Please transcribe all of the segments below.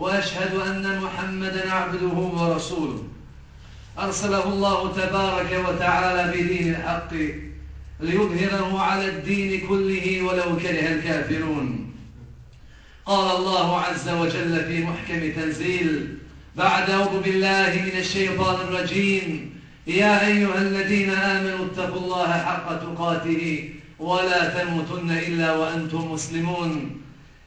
وأشهد أن محمدا عبده ورسوله. أرسله الله تبارك وتعالى بدين الحق ليظهره على الدين كله ولو كره الكافرون. قال الله عز وجل في محكم تنزيل بعد أعوذ بالله من الشيطان الرجيم يا أيها الذين آمنوا اتقوا الله حق تقاته ولا تموتن إلا وأنتم مسلمون.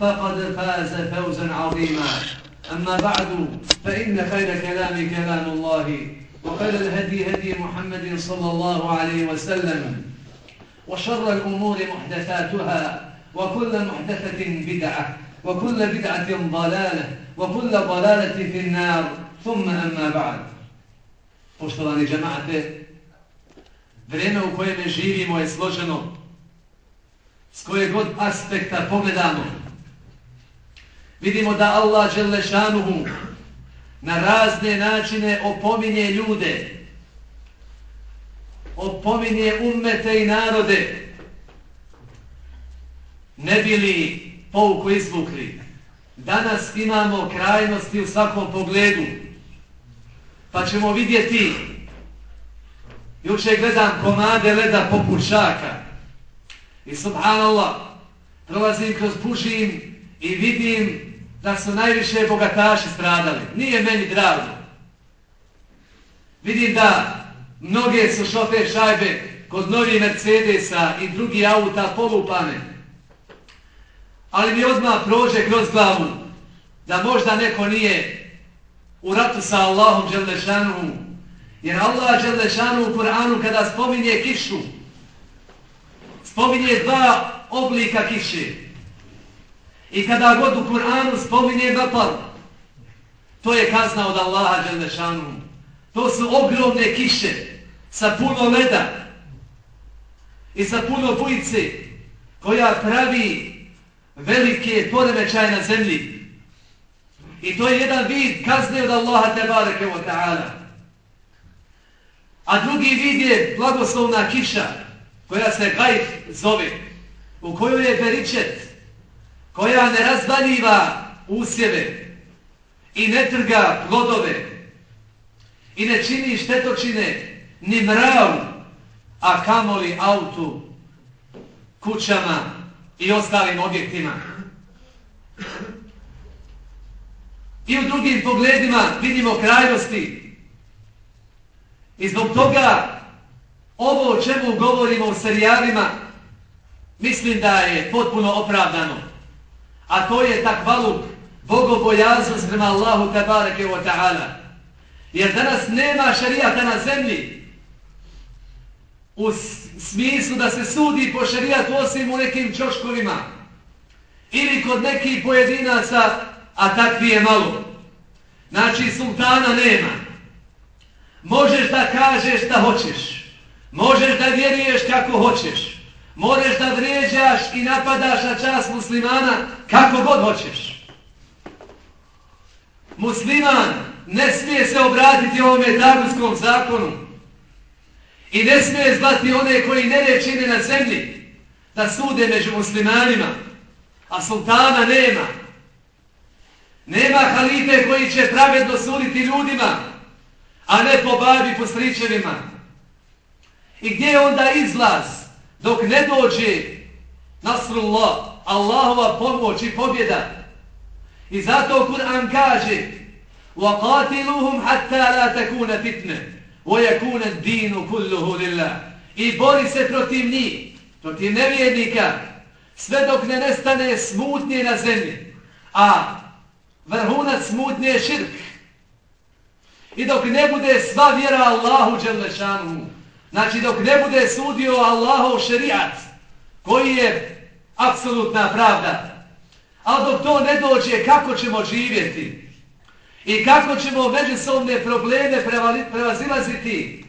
فقد فاز فوزا عظيما. أما بعد فإن خير كلام كلام الله وخير الهدي هدي محمد صلى الله عليه وسلم وشر الأمور محدثاتها وكل محدثة بدعة وكل بدعة ضلالة وكل ضلالة في النار. ثم أما بعد. Poštovani džemate, vrijeme u kojem živimo je složeno. S koje god aspekta pogledamo, vidimo da Allah Đelešanuhu na razne načine opominje ljude, opominje ummete i narode, ne bili pouku izvukli. Danas imamo krajnosti u svakom pogledu, pa ćemo vidjeti, juče gledam komade leda poput šaka. I subhanallah, prolazim kroz pušim i vidim da su najviše bogataši stradali. Nije meni drago. Vidim da mnoge su šofer šajbe kod novi Mercedesa i drugi auta polupane. Ali mi odmah prođe kroz glavu da možda neko nije u ratu sa Allahom Đelešanu. Jer Allah Đelešanu u Kur'anu kada spominje kišu, spominje dva oblika kiše. I kada god u Kur'anu spominje Bapar, to je kazna od Allaha Đelešanu. To su ogromne kiše sa puno leda i sa puno bujice koja pravi velike poremećaje na zemlji. I to je jedan vid kazne od Allaha Tebareke wa ta'ala. A drugi vid je blagoslovna kiša koja se gajf zove, u kojoj je beričet, koja ne razvaljiva usjeve i ne trga plodove i ne čini štetočine ni mravu, a kamoli autu, kućama i ostalim objektima. I u drugim pogledima vidimo krajnosti. I zbog toga ovo o čemu govorimo u serijalima mislim da je potpuno opravdano a to je takvaluk, bogobojaznost prema Allahu tabareke wa ta'ala. Jer danas nema šarijata na zemlji u smislu da se sudi po šarijatu osim u nekim čoškovima ili kod nekih pojedinaca, a takvi je malo. Znači, sultana nema. Možeš da kažeš šta hoćeš. Možeš da vjeruješ kako hoćeš. Možeš da vrijeđaš i napadaš na čast muslimana kako god hoćeš. Musliman ne smije se obratiti ovome tagunskom zakonu i ne smije zvati one koji ne rečine na zemlji da sude među muslimanima, a sultana nema. Nema halife koji će pravedno suditi ljudima, a ne po babi po stričevima. I gdje je onda izlaz? dok ne dođe Nasrullah, Allahova pomoć i pobjeda. I zato Kur'an kaže وَقَاتِلُوهُمْ حَتَّى لَا تَكُونَ فِتْنَ وَيَكُونَ الدِّينُ كُلُّهُ لِلَّهِ I bori se protiv njih, protiv nevjednika, sve dok ne nestane smutnije na zemlji. A vrhunac smutnije je širk. I dok ne bude sva vjera Allahu Đelešanu, znači dok ne bude sudio Allahov šerijat, koji je apsolutna pravda, a dok to ne dođe, kako ćemo živjeti? I kako ćemo međusobne probleme prevazilaziti?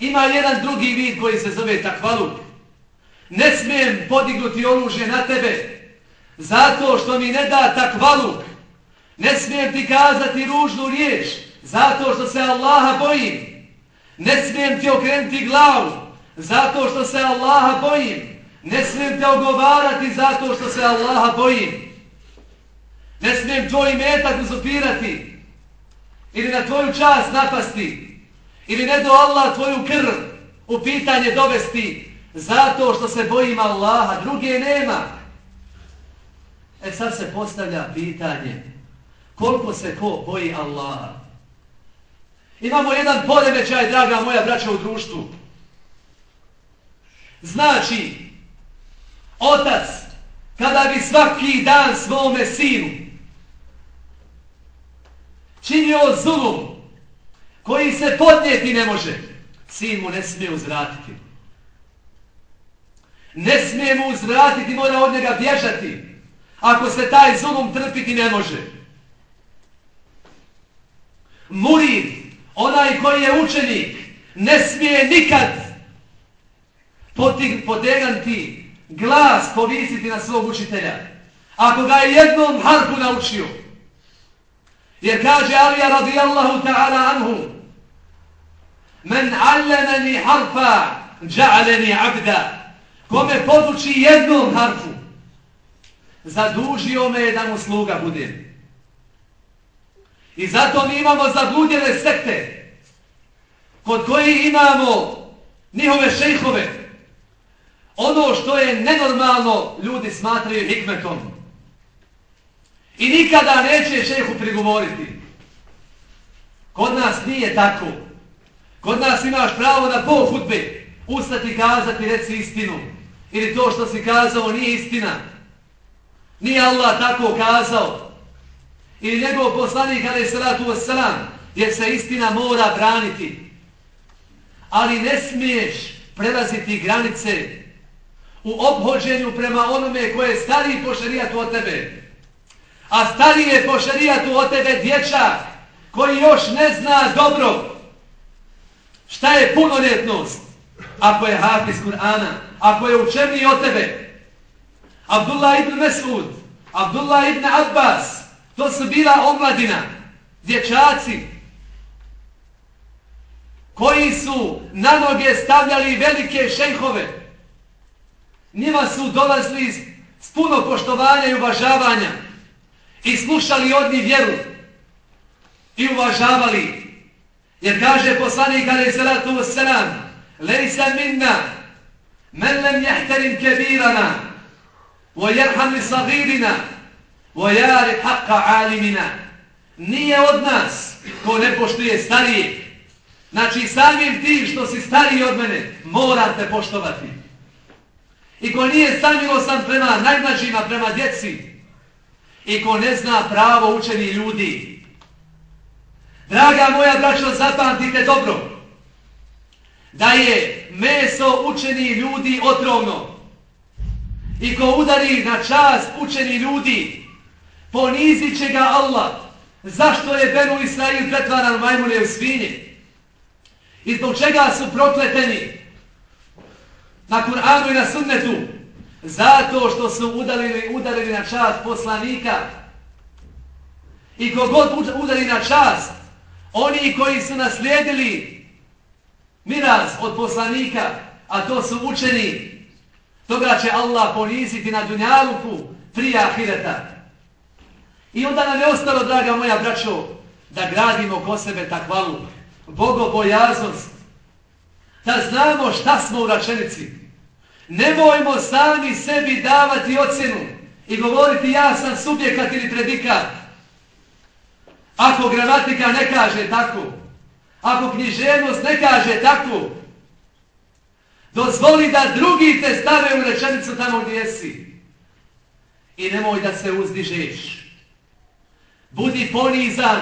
Ima jedan drugi vid koji se zove takvaluk. Ne smijem podignuti oružje na tebe, zato što mi ne da takvaluk. Ne smijem ti kazati ružnu riječ, zato što se Allaha bojim. Ne smijem ti okrenuti glavu, zato što se Allaha bojim. Ne smijem te ogovarati zato što se Allaha bojim. Ne smijem tvoj metak uzupirati. Ili na tvoju čast napasti. Ili ne do Allah tvoju krv u pitanje dovesti zato što se bojim Allaha. Druge nema. E sad se postavlja pitanje koliko se ko boji Allaha. Imamo jedan poremećaj, draga moja braća u društvu. Znači, Otac, kada bi svaki dan svome sinu činio zulum koji se podnijeti ne može, sin mu ne smije uzvratiti. Ne smije mu uzvratiti, mora od njega bježati. Ako se taj zulum trpiti ne može. Murid, onaj koji je učenik, ne smije nikad potegnuti glas povisiti na svog učitelja. Ako ga je jednom harpu naučio. Jer kaže Alija radijallahu ta'ala anhu Men allemeni harfa dja'aleni abda Kome poduči jednom harfu zadužio me da mu sluga budem. I zato mi imamo zabludjene sekte kod koji imamo njihove šejhove ono što je nenormalno ljudi smatraju hikmetom. I nikada neće šejhu prigovoriti. Kod nas nije tako. Kod nas imaš pravo na pol hudbe ustati kazati reci istinu. Ili to što si kazao nije istina. Nije Allah tako kazao. Ili njegov poslanik ali salatu wasalam, jer se istina mora braniti. Ali ne smiješ prelaziti granice u obhođenju prema onome koje je stariji po šarijatu od tebe. A stariji je po šarijatu od tebe dječak koji još ne zna dobro šta je punoljetnost ako je hafiz Kur'ana, ako je učeniji od tebe. Abdullah ibn Mesud, Abdullah ibn Abbas, to su bila omladina, dječaci, koji su na noge stavljali velike šejhove, njima su dolazili s puno poštovanja i uvažavanja i slušali od njih vjeru i uvažavali. Jer kaže poslanik alaih salatu wassalam Lejsa minna men lem jehterim kebirana wa jerham li sagirina وَيَارِ حَقَّ عَالِمِنَا Nije od nas ko ne poštuje starije. Znači samim tim što si stariji od mene morate poštovati i ko nije sam prema najmlađima, prema djeci i ko ne zna pravo učeni ljudi. Draga moja braćo, zapamtite dobro da je meso učeni ljudi otrovno i ko udari na čast učeni ljudi ponizit će ga Allah. Zašto je Benu Israil pretvaran majmune u svinje? I zbog čega su prokleteni? na Kur'anu i na sunnetu zato što su udarili, udarili na čast poslanika i kogod udari na čast oni koji su naslijedili miraz od poslanika a to su učeni toga će Allah poniziti na dunjaluku prije ahireta i onda nam je ostalo draga moja braćo da gradimo ko sebe takvalu bogobojaznost da znamo šta smo u račenici Nemojmo sami sebi davati ocenu i govoriti ja sam subjekat ili predikat. Ako gramatika ne kaže tako, ako književnost ne kaže tako, dozvoli da drugi te stave u rečenicu tamo gdje si. I nemoj da se uzdižeš Budi ponizan.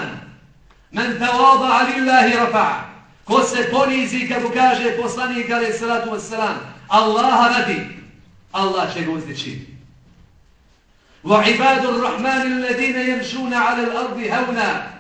Men tawada alillahi rafa. Ko se ponizi, kako kaže poslanik alaih salatu wassalam, Allaha radi, Allah će ga uzdići. وعباد الرحمن الذين يمشون على الأرض هونا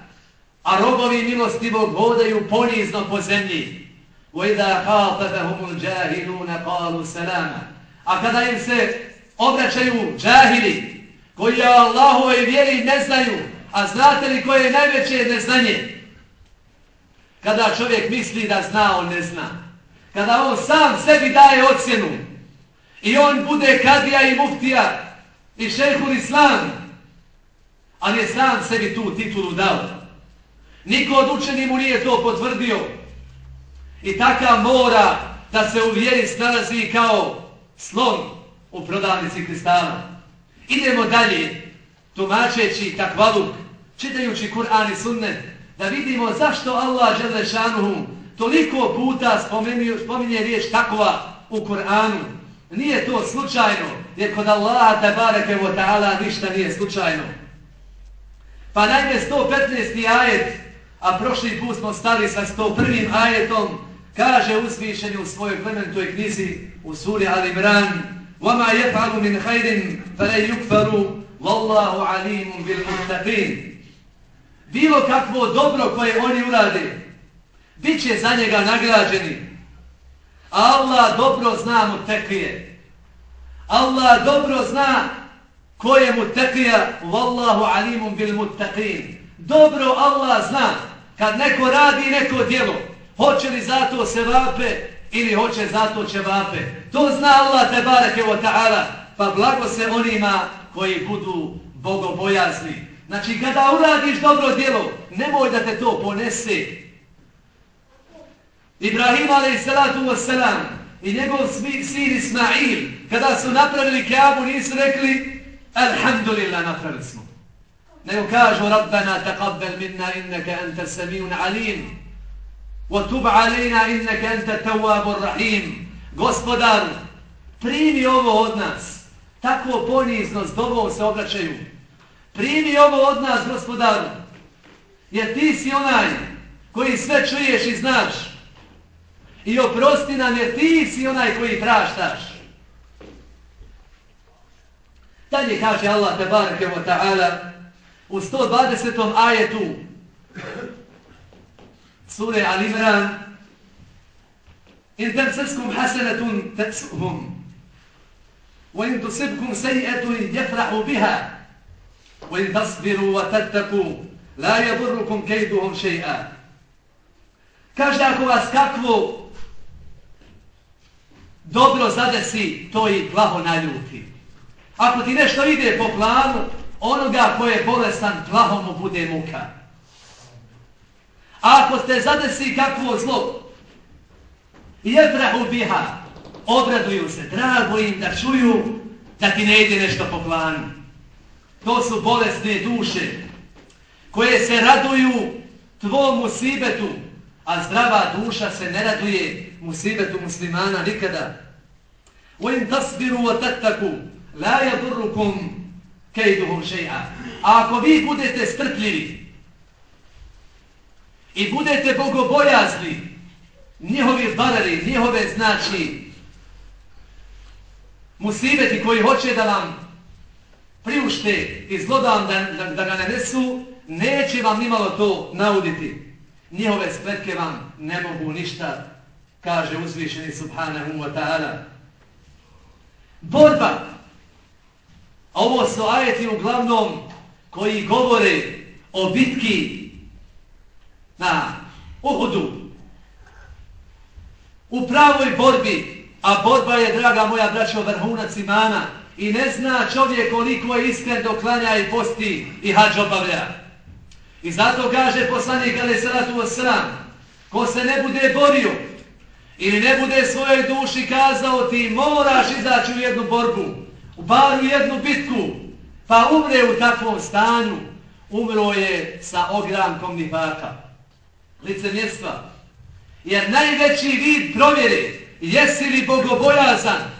a robovi milostivog hodaju ponizno po zemlji. وَإِذَا خَاطَبَهُمُ الْجَاهِلُونَ قَالُوا سَلَامًا A kada im se obraćaju džahili, koji je Allahove vjeri ne znaju, a znate li koje je najveće neznanje? Kada čovjek misli da zna, on ne zna. Kada on sam sebi daje ocjenu i on bude kadija i muftija i šehhul islam, ali je sam sebi tu titulu dao. Niko od učeni mu nije to potvrdio. I taka mora da se u vjeri snalazi kao slon u prodavnici kristala. Idemo dalje, tumačeći takvaluk, čitajući Kur'an i sunnet, da vidimo zašto Allah Želešanuhu toliko puta spominje riječ takva u Kur'anu. Nije to slučajno, jer kod Allaha tabareke wa ta'ala ništa nije slučajno. Pa najme 115. ajet, a prošli put smo stali sa 101. ajetom, kaže uzvišenje u svojoj plementoj knjizi u suri Al-Imran وَمَا يَفْعَلُ مِنْ خَيْرٍ فَلَيْ يُكْفَرُ وَاللَّهُ عَلِيمٌ بِالْمُتَّقِينَ Bilo kakvo dobro koje oni urade, bit će za njega nagrađeni. Allah dobro zna mu tekije. Allah dobro zna koje mu tekija. Wallahu alimum bil muttaqin. Dobro Allah zna kad neko radi neko djelo, hoće li zato se vape ili hoće zato će vape. To zna Allah te barake wa ta'ala, pa blago se onima koji budu bogobojazni. Znači, kada uradiš dobro djelo, nemoj da te to ponese. Ibrahim a.s. i njegov sin Ismail, kada su napravili kjabu, nisu rekli Alhamdulillah, napravili smo. Nego kažu Rabbana taqabbal minna innaka anta samiun alim wa tub alina innaka anta tawwabur rahim. Gospodar, primi ovo od nas. Takvo ponizno s dobom se obraćaju. Primi ovo od nas, gospodaru, jer ti si onaj koji sve čuješ i znaš. I oprosti nam jer ti si onaj koji praštaš. Dalje kaže Allah tebareke wa ta'ala u 120. ajetu sure Al-Imran In tamsaskum hasanatun tetsuhum wa in tusibkum seji'etun yafrahu biha وإن تصبروا وتتقوا لا يضركم كيدهم شيئا Kaže, ako vas kakvo dobro zadesi, to i plaho naljuti. Ako ti nešto ide po planu, onoga ko je bolestan, plaho mu bude muka. A ako ste zadesi kakvo zlo, jedrahu biha, obraduju se, drago im da čuju da ti ne ide nešto po planu. To su bolesne duše koje se raduju tvom musibetu, a zdrava duša se ne raduje musibetu muslimana nikada. وَإِنْ تَصْبِرُوا وَتَتَّكُوا لَا يَدُرُّكُمْ كَيْدُهُمْ شَيْعَ A ako vi budete strpljivi i budete bogobojazni, njihovi barari, njihove znači musibeti koji hoće da vam priušte i zlodan da, da, da ga ne nesu, neće vam nimalo to nauditi. Njihove spletke vam ne mogu ništa, kaže uzvišeni subhanahu wa ta'ala. Borba. Ovo su ajeti uglavnom koji govore o bitki na Uhudu. U pravoj borbi, a borba je, draga moja braćo, vrhunac imana, i ne zna čovjek koliko je iskren dok klanja i posti i hađ obavlja. I zato kaže poslanik Ali Salatu Osram, ko se ne bude borio ili ne bude svojoj duši kazao ti moraš izaći u jednu borbu, u baru jednu bitku, pa umre u takvom stanju, umro je sa ogrankom nifaka. Lice mjestva. Jer najveći vid provjeri, jesi li bogobojazan,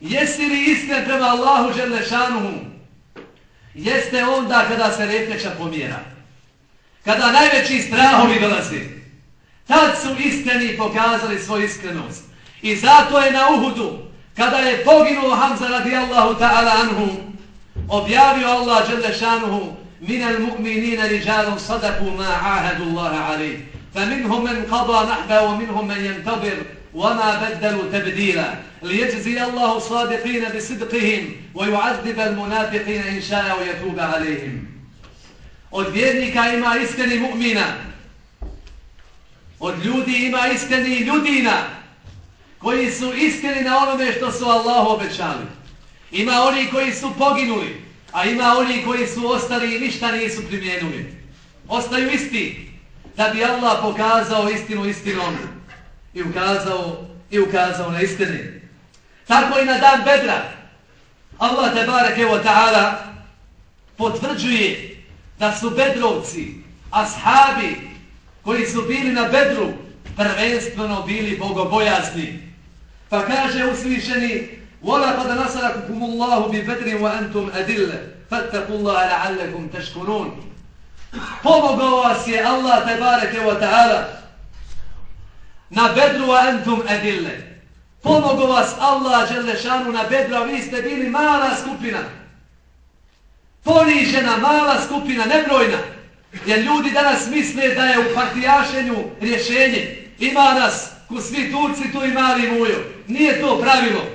jesi li iskren prema Allahu Želešanuhu, jeste onda kada se repneća pomjera. Kada najveći strahovi dolazi, tad su iskreni pokazali svoju iskrenost. I zato je na Uhudu, kada je poginuo Hamza radijallahu ta'ala anhu, objavio Allah Želešanuhu, من المؤمنين رجال صدقوا ما عاهدوا الله عليه فمنهم من قضى نحبه ومنهم من ينتظر وما بدلوا تبديلا ليجزي الله الصادقين بصدقهم ويعذب المنافقين إن شاء ويتوب عليهم od vjernika ima iskreni mu'mina od ljudi ima iskreni ljudina koji su iskreni na onome što su Allah obećali ima oni koji su poginuli A ima oni koji su ostali i ništa nisu primijenuli. Ostaju isti da bi Allah pokazao istinu istinom i ukazao, i ukazao na istini. Tako i na dan bedra. Allah te barek evo ta'ala potvrđuje da su bedrovci, ashabi koji su bili na bedru prvenstveno bili bogobojazni. Pa kaže uslišeni ولقد نصركم الله ببدر وأنتم أدلة فاتقوا الله لعلكم تشكرون Pomogao vas je Allah tebareke wa ta'ala na bedru wa entum edille. Pomogu vas Allah Želešanu na bedru, a vi ste bili mala skupina. Ponižena, mala skupina, nebrojna. Jer ljudi danas misle da je u partijašenju rješenje. Ima nas, ko svi Turci, tu i mali mujo. Nije to pravilo.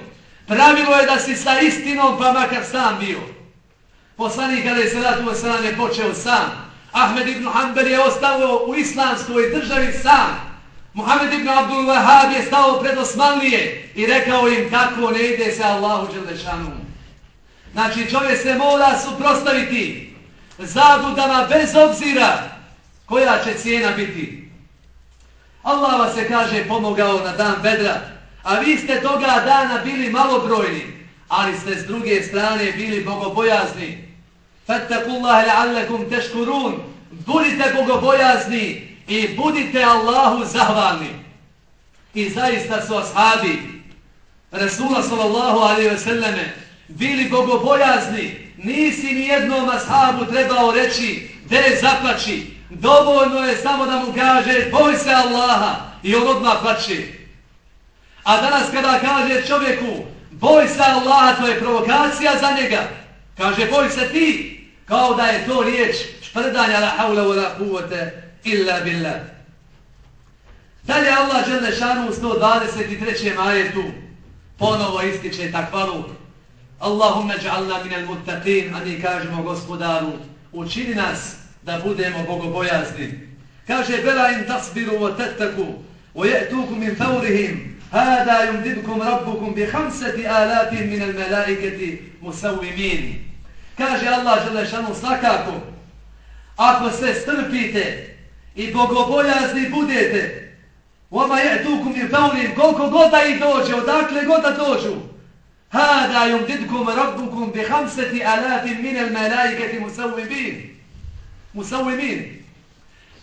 Pravilo je da si sa istinom pa makar sam bio. Poslanik Ali je salatu wasalam je počeo sam. Ahmed ibn Hanbel je ostao u islamskoj državi sam. Muhammed ibn Abdul Wahab je stao pred Osmanlije i rekao im kako ne ide se Allahu Đelešanu. Znači čovjek se mora suprostaviti zabudama bez obzira koja će cijena biti. Allah vas se kaže pomogao na dan bedra A vi ste toga dana bili malobrojni, ali ste s druge strane bili bogobojazni. Fattakullaha la'allakum teškurun. Budite bogobojazni i budite Allahu zahvalni. I zaista su ashabi Rasula sallallahu alaihi ve selleme bili bogobojazni. Nisi ni jednom ashabu trebao reći de zaplači. Dovoljno je samo da mu kaže boj se Allaha i on odmah plači. A danas kada kaže čovjeku boj se Allaha, to je provokacija za njega. Kaže boj se ti, kao da je to riječ šprdanja la haula wa la kuvvete illa billah. Dalje Allah žele šanu u 123. majetu ponovo ističe takvalu. Allahumme dja'alna minel mutatim, a mi kažemo gospodaru, učini nas da budemo bogobojazni. Kaže, bela im tasbiru wa tetaku, wa je'tukum min faurihim, hada yumdibkum rabbukum bi hamseti alatim minel melaiketi musavimin. Kaže Allah žele šanu svakako, ako se strpite, i bogobojazni budete oma je tukum i paulim koliko god da ih dođe odakle god da dođu hada yumdidkum rabbukum bi khamsati alafin min al malaikati musawwimin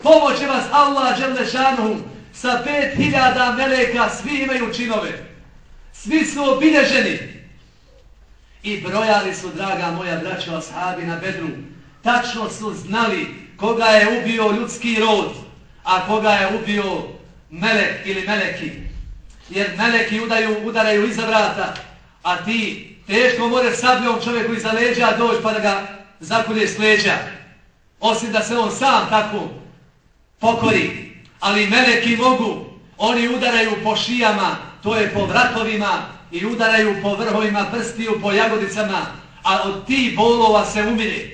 pomoće vas Allah dželle šanuhu sa pet hiljada meleka, svi imaju činove. Svi su obilježeni. I brojali su, draga moja braća, ashabi na bedru. Tačno su znali koga je ubio ljudski rod, a koga je ubio melek ili meleki. Jer meleki udaju, udaraju iza vrata, a ti teško more sabljom čovjeku iza leđa doći pa da ga zakulje s leđa. Osim da se on sam tako pokori ali meleki mogu, oni udaraju po šijama, to je po vratovima i udaraju po vrhovima prstiju, po jagodicama, a od tih bolova se umire.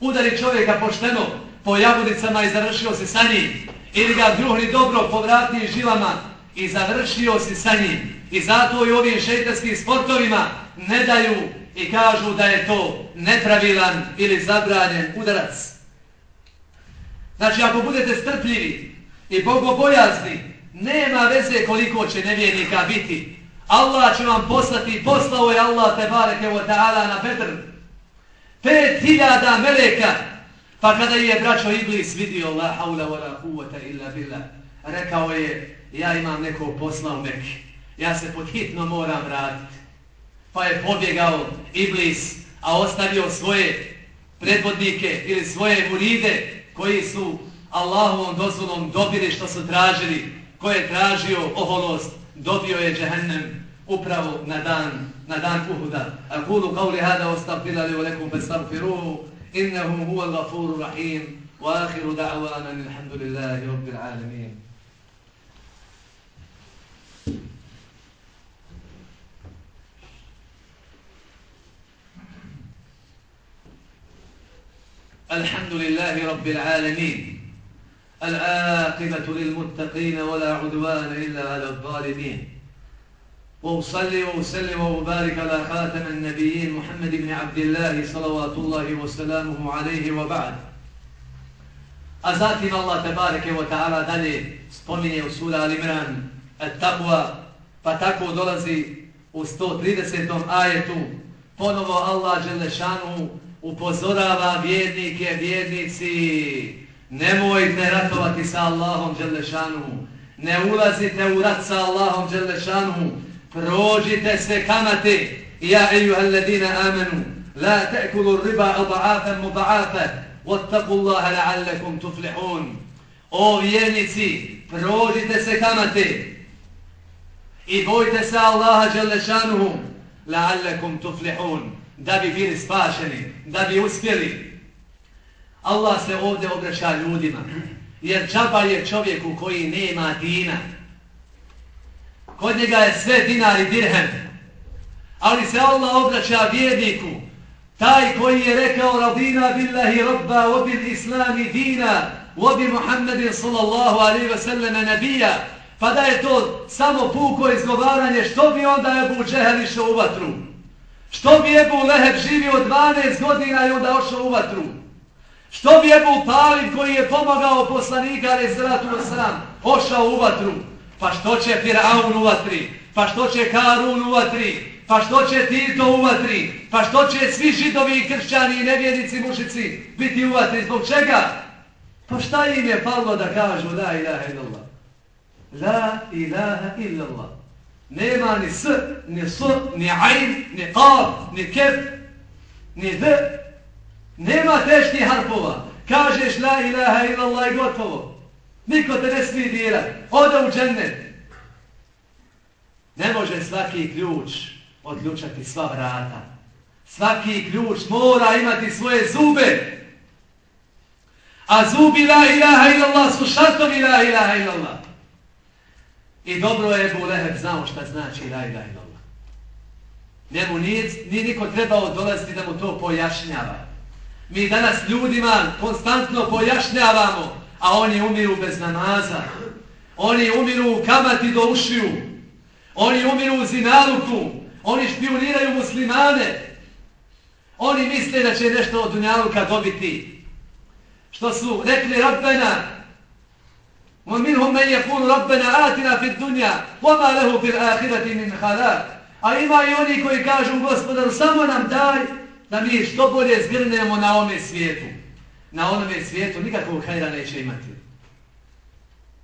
Udari čovjeka pošteno po jagodicama i završio se sa njim, ili ga druhni dobro povrati žilama i završio se sa njim. I zato i ovim šeitarskim sportovima ne daju i kažu da je to nepravilan ili zabranjen udarac. Znači, ako budete strpljivi, i bogobojazni, nema veze koliko će nevjernika biti. Allah će vam poslati, poslao je Allah te bareke wa ta'ala na Bedr. Pet hiljada meleka, Pa kada je braćo Iblis vidio la haula wa la kuvata illa billah, rekao je, ja imam nekog posla u Mekke, ja se podhitno moram vratiti. Pa je pobjegao Iblis, a ostavio svoje predvodnike ili svoje muride koji su Allahovom dozvolom dobili što su tražili, ko je tražio oholost, dobio je džehennem upravo na dan, na dan Uhuda. A kulu hada ostavila li velikum festavfiruhu, إنه هو الغفور الرحيم وآخر دعوانا الحمد لله رب العالمين. الحمد لله رب العالمين. العاقبة للمتقين ولا عدوان إلا على الظالمين. وأصلي وأسلم وأبارك على خاتم النبيين محمد بن عبد الله صلوات الله وسلامه عليه وبعد أزاتنا الله تبارك وتعالى دلي spominje u sura Al-Imran At-Taqwa pa tako dolazi u 130. ajetu ponovo Allah Đelešanu upozorava vjernike, vjernici nemojte ratovati sa Allahom Đelešanu ne ulazite u rat sa Allahom Đelešanu prođite se kamate. Ja ejuha alladina amanu la ta'kulu riba adha'afa mudha'afa wattaku Allaha la'allakum tuflihun. O vjernici prođite se kamate. I bojte se Allaha Đelešanuhu la'allakum tuflihun da bi bili spašeni da bi uspjeli. Allah se ovdje obraća ljudima jer džaba je čovjeku koji nema dina. Kod njega je sve dinar i dirhem. Ali se Allah obraća vjerniku. Taj koji je rekao radina billahi rabba obil islami dina obil Muhammedin sallallahu alaihi wa sallam nabija. Pa da je to samo puko izgovaranje, što bi onda Ebu Džehel išao u vatru? Što bi Ebu Leheb živio 12 godina i onda ošao u vatru? Što bi Ebu Talib koji je pomagao poslanika Rezratu Osram ošao u vatru? Pa što će Firaun uvatri? Pa što će Karun uvatri? Pa što će Tito uvatri? Pa što će svi židovi i kršćani i nevjednici mušici biti uvatri? Zbog čega? Pa šta im je palo da kažu la ilaha illallah? La ilaha illallah. Nema ni s, ni s, ni ajn, ni qab, ni kef, ni d. Nema teških harpova. Kažeš la ilaha illallah i gotovo. Niko te ne smije dirati. Ode u džennet. Ne može svaki ključ odljučati sva vrata. Svaki ključ mora imati svoje zube. A zubi la ilaha illallah su šartovi la ilaha illallah. I dobro je Ebu Leheb znao šta znači la ilaha illallah. Njemu nije, nije niko trebao dolaziti da mu to pojašnjava. Mi danas ljudima konstantno pojašnjavamo a oni umiru bez namaza. Oni umiru u kamati do ušiju. Oni umiru u zinaluku. Oni špioniraju muslimane. Oni misle da će nešto od dunjaluka dobiti. Što su rekli Rabbena, وَمِنْهُمْ مَنْ يَقُولُ رَبَّنَا آتِنَا فِي الدُّنْيَا وَمَا لَهُ فِي الْآخِرَةِ مِنْ خَلَاقٍ A ima i oni koji kažu gospodaru, samo nam daj da mi što bolje zgrnemo na ome svijetu na onome svijetu nikakvog hajra neće imati.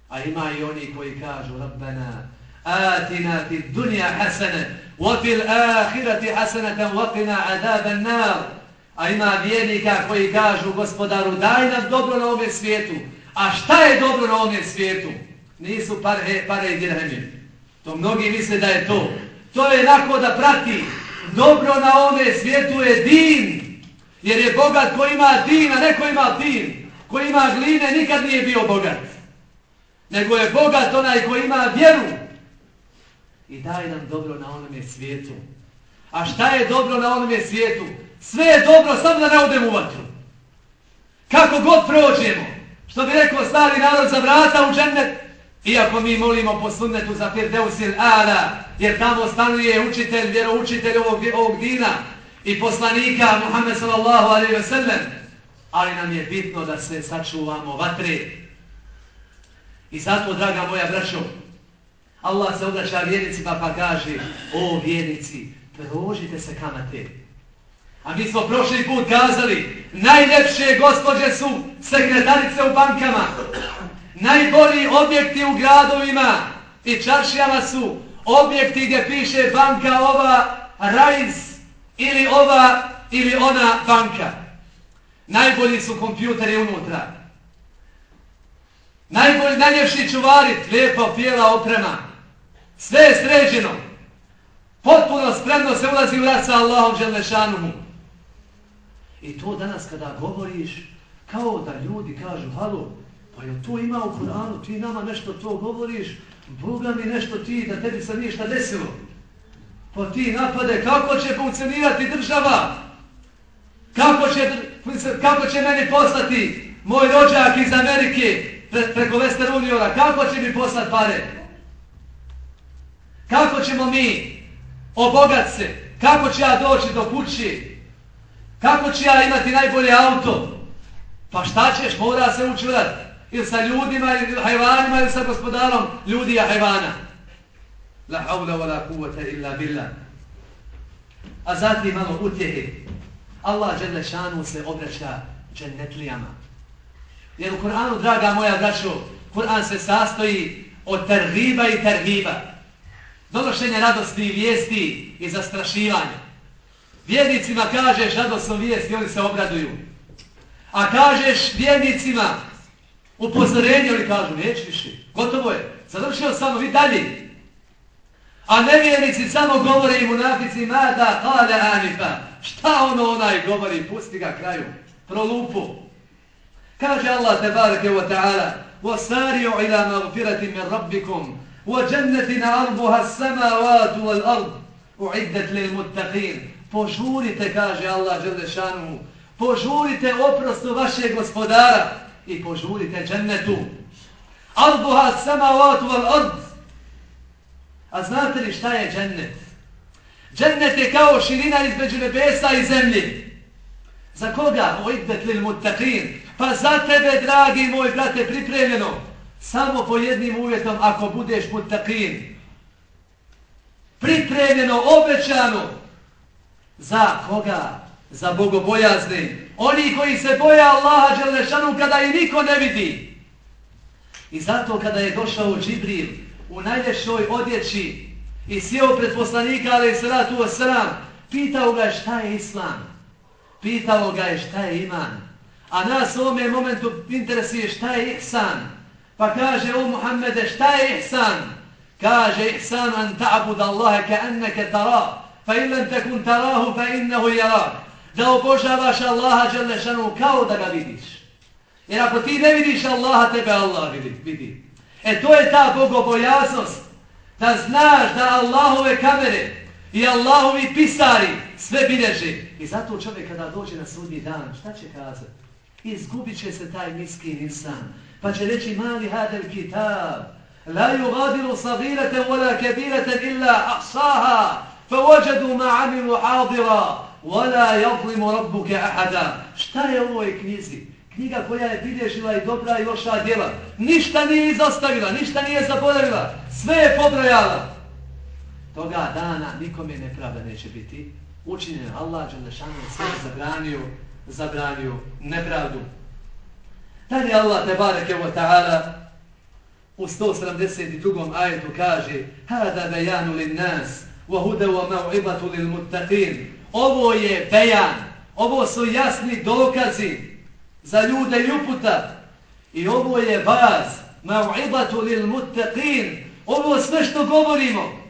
A ima i oni koji kažu Rabbana, atina ti dunja hasana wa fil ahirati hasanatan waqina adaban nar. A ima vjernika koji kažu gospodaru, daj nam dobro na ovome svijetu. A šta je dobro na ovome svijetu? Nisu pare, pare i dirhemi. To mnogi misle da je to. To je nako da prati. Dobro na ovome svijetu je din. Jer je bogat ko ima din, a ne ko ima din. Ko ima gline, nikad nije bio bogat. Nego je bogat onaj ko ima vjeru. I daj nam dobro na onome svijetu. A šta je dobro na onome svijetu? Sve je dobro, samo da ne odem u vatru. Kako god prođemo. Što bi rekao stari narod za vrata u džennet. Iako mi molimo po sunnetu za Firdeusil Ala, jer tamo stanuje učitelj, vjeroučitelj ovog, ovog dina, i poslanika Muhammed sallallahu alaihi ve sellem, ali nam je bitno da se sačuvamo vatre. I zato, draga moja braćo, Allah se obraća vjernicima pa kaže, o vjernici, prožite se kamate. A mi smo prošli put kazali, najljepše gospođe su sekretarice u bankama. Najbolji objekti u gradovima i čaršijama su objekti gdje piše banka ova Rajs, ili ova ili ona banka. Najbolji su kompjuteri unutra. Najbolji, najljepši čuvari, lijepa pjela oprema. Sve je sređeno. Potpuno spremno se ulazi u rad sa Allahom Želešanumu. I to danas kada govoriš, kao da ljudi kažu, halo, pa jel to ima u Koranu, ti nama nešto to govoriš, Boga mi nešto ti, da tebi se nije šta desilo. Pa ti napade, kako će funkcionirati država? Kako će, kako će meni poslati moj rođak iz Amerike pre, preko Western Uniona? Kako će mi poslati pare? Kako ćemo mi obogat se? Kako će ja doći do kući? Kako će ja imati najbolje auto? Pa šta ćeš? Mora se učvrati. Ili sa ljudima, ili hajvanima, ili sa gospodarom ljudi i hajvana. La havla wa la kuvata illa billah. A zatim malo utjehe. Allah Đelešanu se obraća džennetlijama. Jer u Kur'anu, draga moja braćo, Kur'an se sastoji od terhiba i terhiba. Donošenje radosti i vijesti i zastrašivanja. Vjernicima kažeš radostno vijesti, oni se obraduju. A kažeš vjernicima upozorenje, oni kažu, neće više, gotovo je, završio samo, vi dalje. A nevjernici samo govore i munafici, mada, kale anifa, šta ono onaj govori, pusti ga kraju, prolupu. Kaže Allah, tebareke wa ta'ala, وَسَارِيُوا إِلَى مَغْفِرَةٍ مِنْ رَبِّكُمْ وَجَنَّةٍ عَرْضُهَا السَّمَاوَاتُ وَالْأَرْضُ uiddet lil muttaqin. Požurite, kaže Allah Đelešanu, požurite oprostu vašeg gospodara i požurite džennetu. Arduha samavatu val ard. A znate li šta je džennet? Džennet je kao širina između nebesa i zemlje. Za koga? Uiddet lil muttaqin. Pa za tebe, dragi moj brate, pripremljeno. Samo po jednim uvjetom, ako budeš muttaqin pripremljeno, obećano. Za koga? Za bogobojazne. Oni koji se boja Allaha Đelešanu kada i niko ne vidi. I zato kada je došao Džibril u najljepšoj odjeći i sjeo pred poslanika, ali se ratu o sram, pitao ga šta je Islam. Pitao ga je šta je iman. A nas u ovome momentu interesuje šta je ihsan. Pa kaže o Muhammede šta je ihsan? Kaže ihsan an ta'bud Allah ka'annaka tara, fa in tekun takun tarahu fa innahu jarak, Da obožavaš Allaha Đelešanu kao da ga vidiš. Jer ako ti ne vidiš Allaha, tebe Allah vidi. vidi. E to je ta bogobojasnost, da znaš da Allahove kamere i Allahovi pisari sve bilježi. I zato čovjek kada dođe na sudnji dan, šta će kazati? Izgubit će se taj miski nisan, pa će reći mali hadel kitab, la ju gadilu wala vola kebirete illa ahsaha, fa ođadu ma'aminu hadila, vola jablimu rabbuke ahada. Šta je u ovoj knjizi? Knjiga koja je bilježila i dobra i loša djela. Ništa nije izostavila, ništa nije zaboravila. Sve je pobrojala. Toga dana nikome nepravda neće biti. Učinjen Allah Đelešanu sve zabranio, zabranio nepravdu. Dalje Allah te bareke wa ta'ala u 172. ajetu kaže Hada bejanu lin nas wa huda wa ma'ibatu lil muttaqin Ovo je bejan, ovo su jasni dokazi za ljude i uputa i ovo je baz ma'ibatu lil muttaqin Ovo sve što govorimo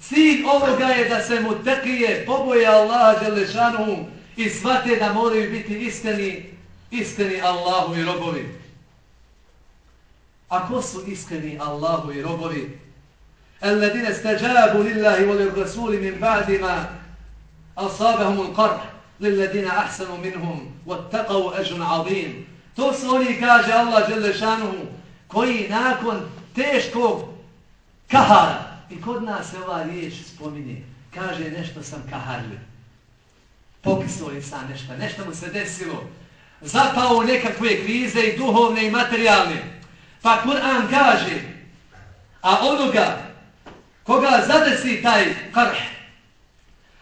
Cilj ovoga je da se muttaqije poboje Allaha Đelešanu i shvate da moraju biti iskreni, iskreni Allahu i robovi. A ko su iskreni Allahu i robovi? Alladine stajabu lillahi voli rasuli min ba'dima asabahum al-qarh lilladina ahsanu minhum wattaqavu ažun azim. To su oni, kaže Allah Đelešanuhu, koji nakon teškog kahara, i kod nas se ova riječ spominje, kaže nešto sam kaharlio. Pokisao je sam nešto, nešto mu se desilo. Zapao nekakve krize i duhovne i materijalne. Pa Kur'an kaže, a onoga koga zadesi taj karh,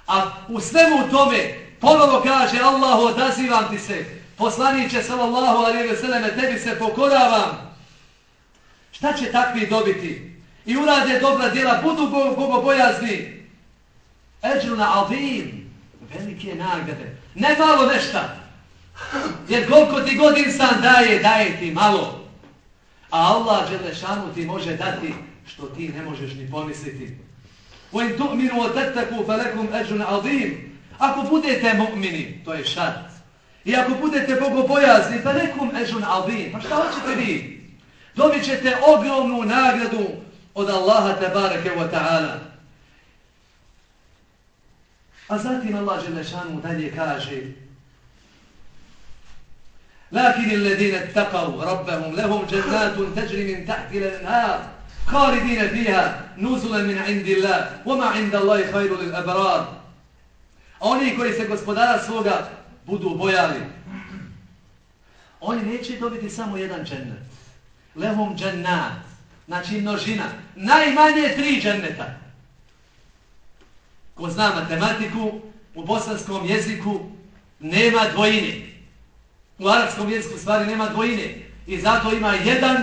a u svemu tome ponovo kaže Allahu odazivam ti se, poslaniće sallallahu alaihi ve selleme, tebi se pokoravam. Šta će takvi dobiti? I urade dobra djela, budu bogobojazni. Eđuna alvim, velike nagrade. Ne malo nešta. Jer koliko ti god insan daje, daje ti malo. A Allah Đelešanu ti može dati što ti ne možeš ni pomisliti. وَإِنْ تُؤْمِنُوا وَتَتَّكُوا فَلَكُمْ أَجْرٌ عَظِيمٌ Ako budete mu'mini, to je šart. I ako budete bogobojazni, فَلَكُمْ أَجْرٌ عَظِيمٌ Pa šta hoćete vi? Dobit ćete ogromnu nagradu od Allaha tabarake wa ta'ala. A zatim Allah Đelešanu dalje kaže لكن الذين اتقوا ربهم لهم جنات تجري من تحت الانهار خالدين فيها نزلا من عند الله وما عند الله خير للابرار oni koji se gospodara svoga budu bojali oni neće dobiti samo jedan džennet lehum džennat znači množina najmanje tri dženneta ko zna matematiku u bosanskom jeziku nema dvojine U arabskom jeziku stvari nema dvojine. I zato ima jedan.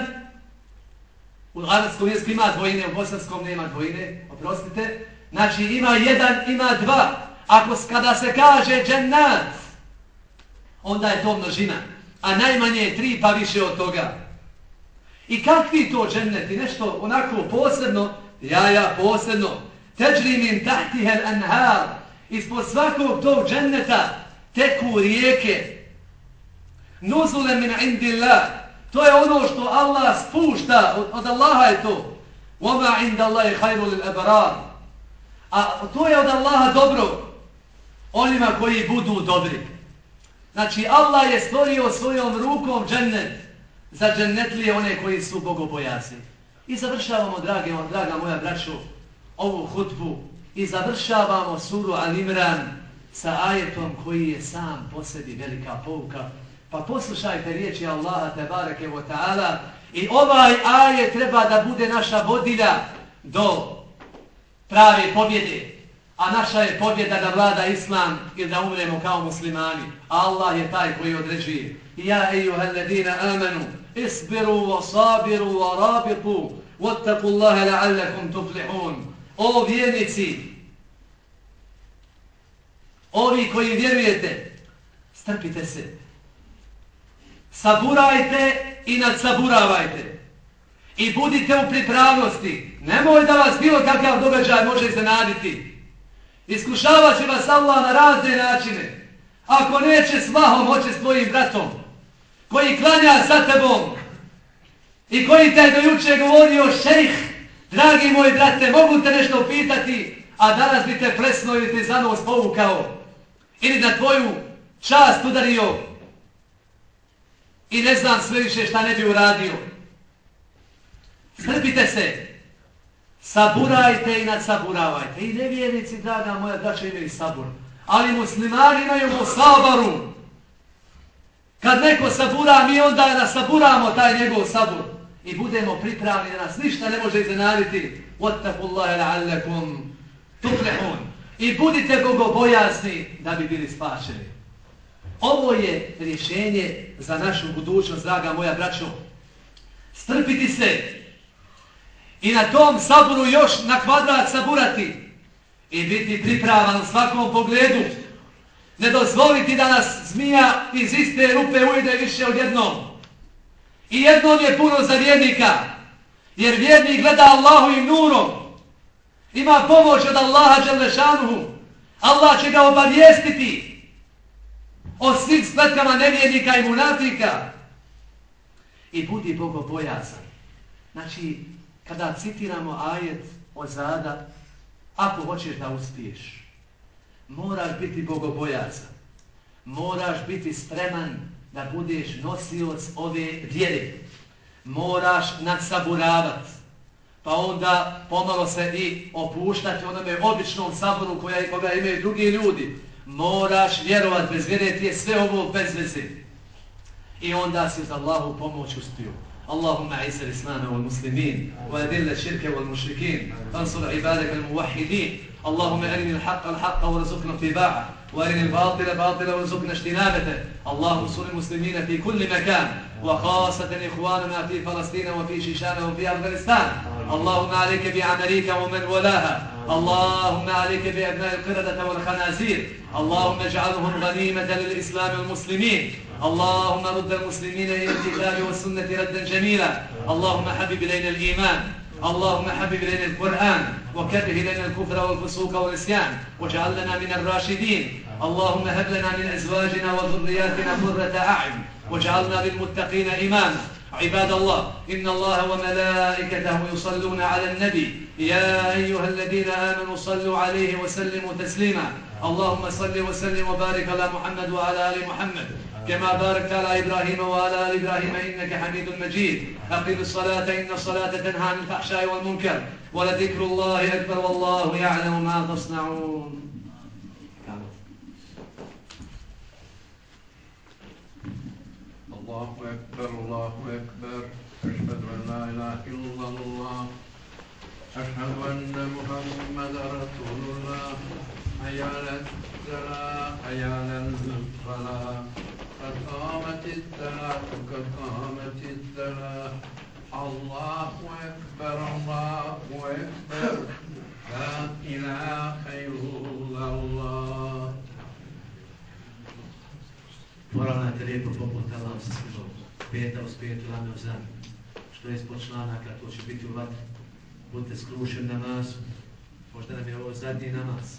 U arabskom jeziku ima dvojine, u bosanskom nema dvojine. Oprostite. Znači ima jedan, ima dva. Ako kada se kaže džennat, onda je to množina. A najmanje je tri pa više od toga. I kakvi to dženneti? Nešto onako posebno, ja, ja, posebno. Teđri min tahtihel anhar. Ispod svakog tog dženneta teku rijeke. Nuzule min indillah. To je ono što Allah spušta. Od, od Allaha je to. Wama inda Allahi hajru lil abrar. A to je od Allaha dobro. Onima koji budu dobri. Znači Allah je stvorio svojom rukom džennet. Za džennetlije one koji su bogobojazni. I završavamo, drage, draga moja braćo, ovu hutbu. I završavamo suru Al-Imran sa ajetom koji je sam posedi velika pouka. Pa poslušajte riječi Allaha tebareke wa ta'ala i ovaj ajet treba da bude naša vodilja do prave pobjede. A naša je pobjeda da vlada Islam ili da umremo kao muslimani. Allah je taj koji određuje. Ja ejuha ledina amanu isbiru wa sabiru wa rabitu wattaku Allahe la'allakum tuflihun. O vjernici, ovi koji vjerujete, strpite se, saburajte i nadsaburavajte. I budite u pripravnosti. Nemoj da vas bilo kakav događaj može iznenaditi. Iskušavat će vas Allah na razne načine. Ako neće s mahom, hoće s tvojim bratom. Koji klanja sa tebom. I koji te do juče govorio šejh. Dragi moji brate, mogu te nešto pitati. A danas bi te presno ili te za nos povukao. Ili na tvoju čast udario i ne znam sve više šta ne bi uradio. Srbite se, saburajte i nadsaburavajte. I nevjernici, draga moja, da će imaju sabur. Ali muslimani imaju mu sabaru. Kad neko sabura, mi onda nasaburamo taj njegov sabur. I budemo pripravni da nas ništa ne može iznenaditi. Wattakullahi لَعَلَّكُمْ tuflihun. I budite bogobojasni da bi bili spašeni. Ovo je rješenje za našu budućnost, draga moja braćo. Strpiti se i na tom saburu još na kvadrat saburati i biti pripravan u svakom pogledu. Ne dozvoliti da nas zmija iz iste rupe ujde više od jednom. I jednom je puno za vjernika, jer vjernik gleda Allahu i nurom. Ima pomoć od Allaha Đalešanuhu. Allah će ga obavijestiti o svim spletkama nevjernika i munafika. I budi bogobojazan. Znači, kada citiramo ajet od zada, ako hoćeš da uspiješ, moraš biti bogobojazan. Moraš biti spreman da budeš nosioc ove vjere. Moraš nadsaburavati. Pa onda pomalo se i opuštati onome običnom saboru koja, koga imaju drugi ljudi moraš vjerovat bez vjere, ti je sve ovo bez veze. I onda si za Allahu pomoć uspio. اللهم اعز الإسلام والمسلمين وأذل الشرك والمشركين وانصر عبادك الموحدين. اللهم أرني الحق الحق وارزقنا اتباعه وأرني الباطل باطلا وارزقنا اجتنابته. اللهم انصر المسلمين في كل مكان وخاصة إخواننا في فلسطين وفي شيشان وفي أفغانستان. اللهم عليك بأمريكا ومن ولاها. اللهم عليك بأبناء القردة والخنازير. اللهم اجعلهم غنيمة للإسلام والمسلمين. اللهم رد المسلمين إلى الكتاب والسنة ردا جميلا. اللهم حبب إلينا الإيمان. اللهم حبب إلينا القرآن. وكره إلينا الكفر والفسوق والإسيان واجعل لنا من الراشدين. اللهم هب لنا من أزواجنا وذرياتنا قرة أعين. واجعلنا للمتقين إماما. عباد الله إن الله وملائكته يصلون على النبي. يا أيها الذين آمنوا صلوا عليه وسلموا تسليما. اللهم صل وسلم وبارك على محمد وعلى آل محمد. كما باركت على إبراهيم وعلى آل إبراهيم إنك حميد مجيد. أقم الصلاة إن الصلاة تنهى عن الفحشاء والمنكر ولذكر الله أكبر والله يعلم ما تصنعون. الله أكبر الله أكبر. أشهد أن لا إله إلا الله. أشهد أن محمد رسول الله. حي على الصلاة حي على الفلاح قد قامت الصلاة قد قامت الصلاة الله أكبر الله أكبر لا إله إلا الله Moralna je lijepo poput Allah sa svima peta uz petu rame u zemlju. Što je ispod članaka, to će biti u vatru. Budite skrušeni namazu. Možda nam je ovo zadnji namaz.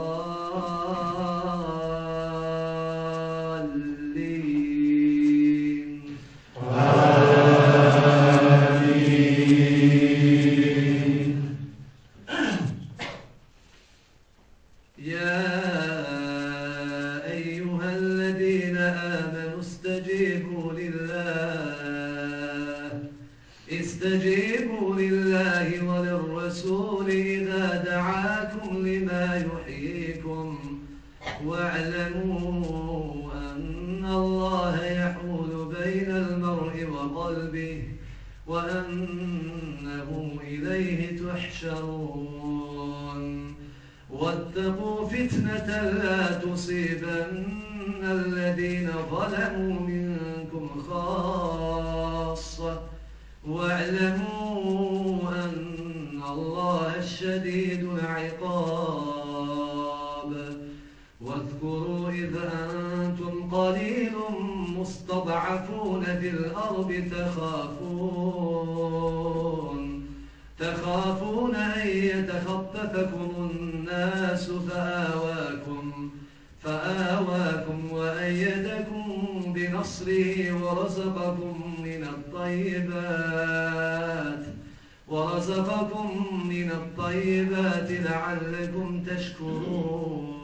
من الطيبات لعلكم تشكرون.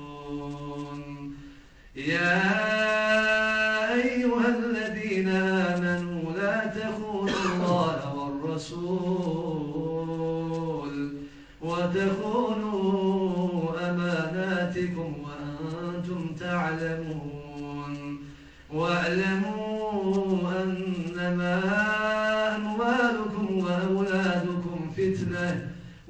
يا أيها الذين آمنوا لا تخونوا الله والرسول وتخونوا أماناتكم وأنتم تعلمون. واعلموا أنما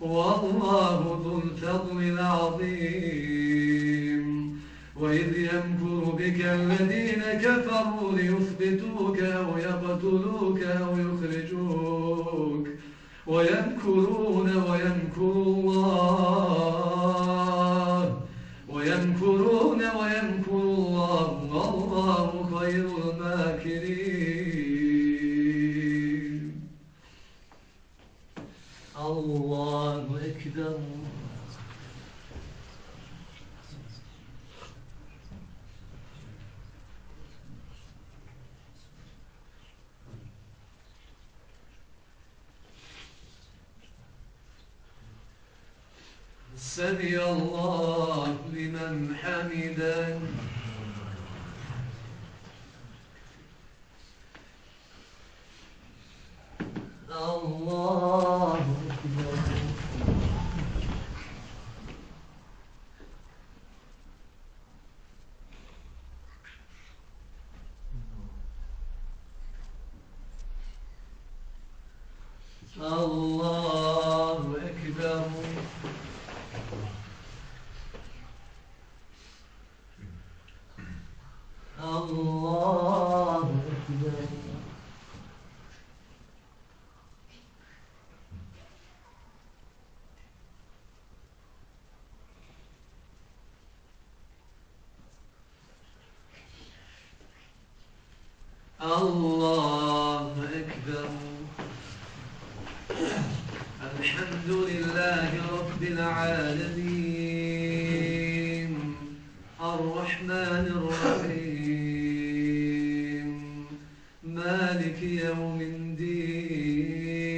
والله ذو الفضل العظيم. وإذ يمكر بك الذين كفروا ليثبتوك أو يقتلوك أو يخرجوك. ويمكرون ويمكر الله. Allahu Ekber. مالك يوم الدين.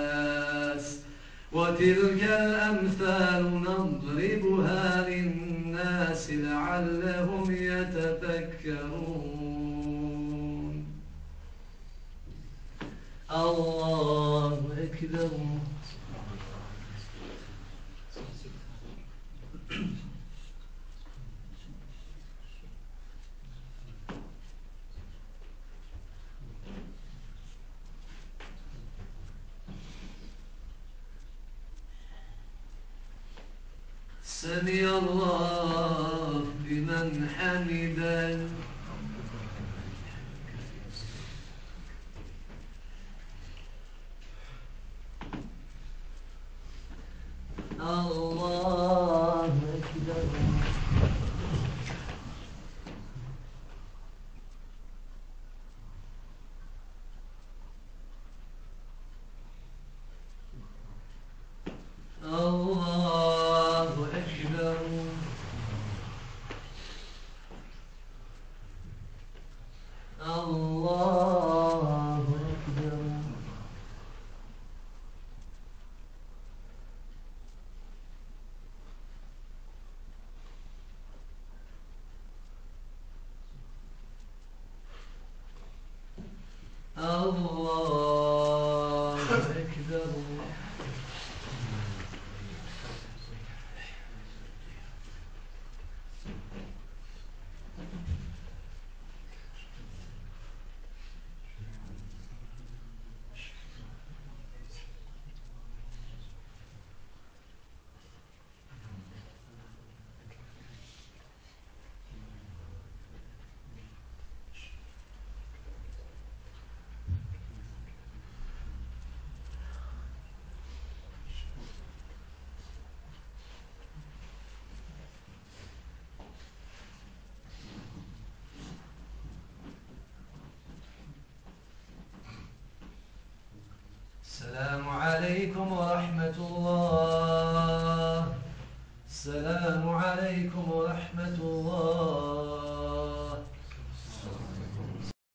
وتلك الأمثال نضربها للناس لعلهم يتفكرون. الله أكبر. سمي الله لمن أكبر الله أكبر.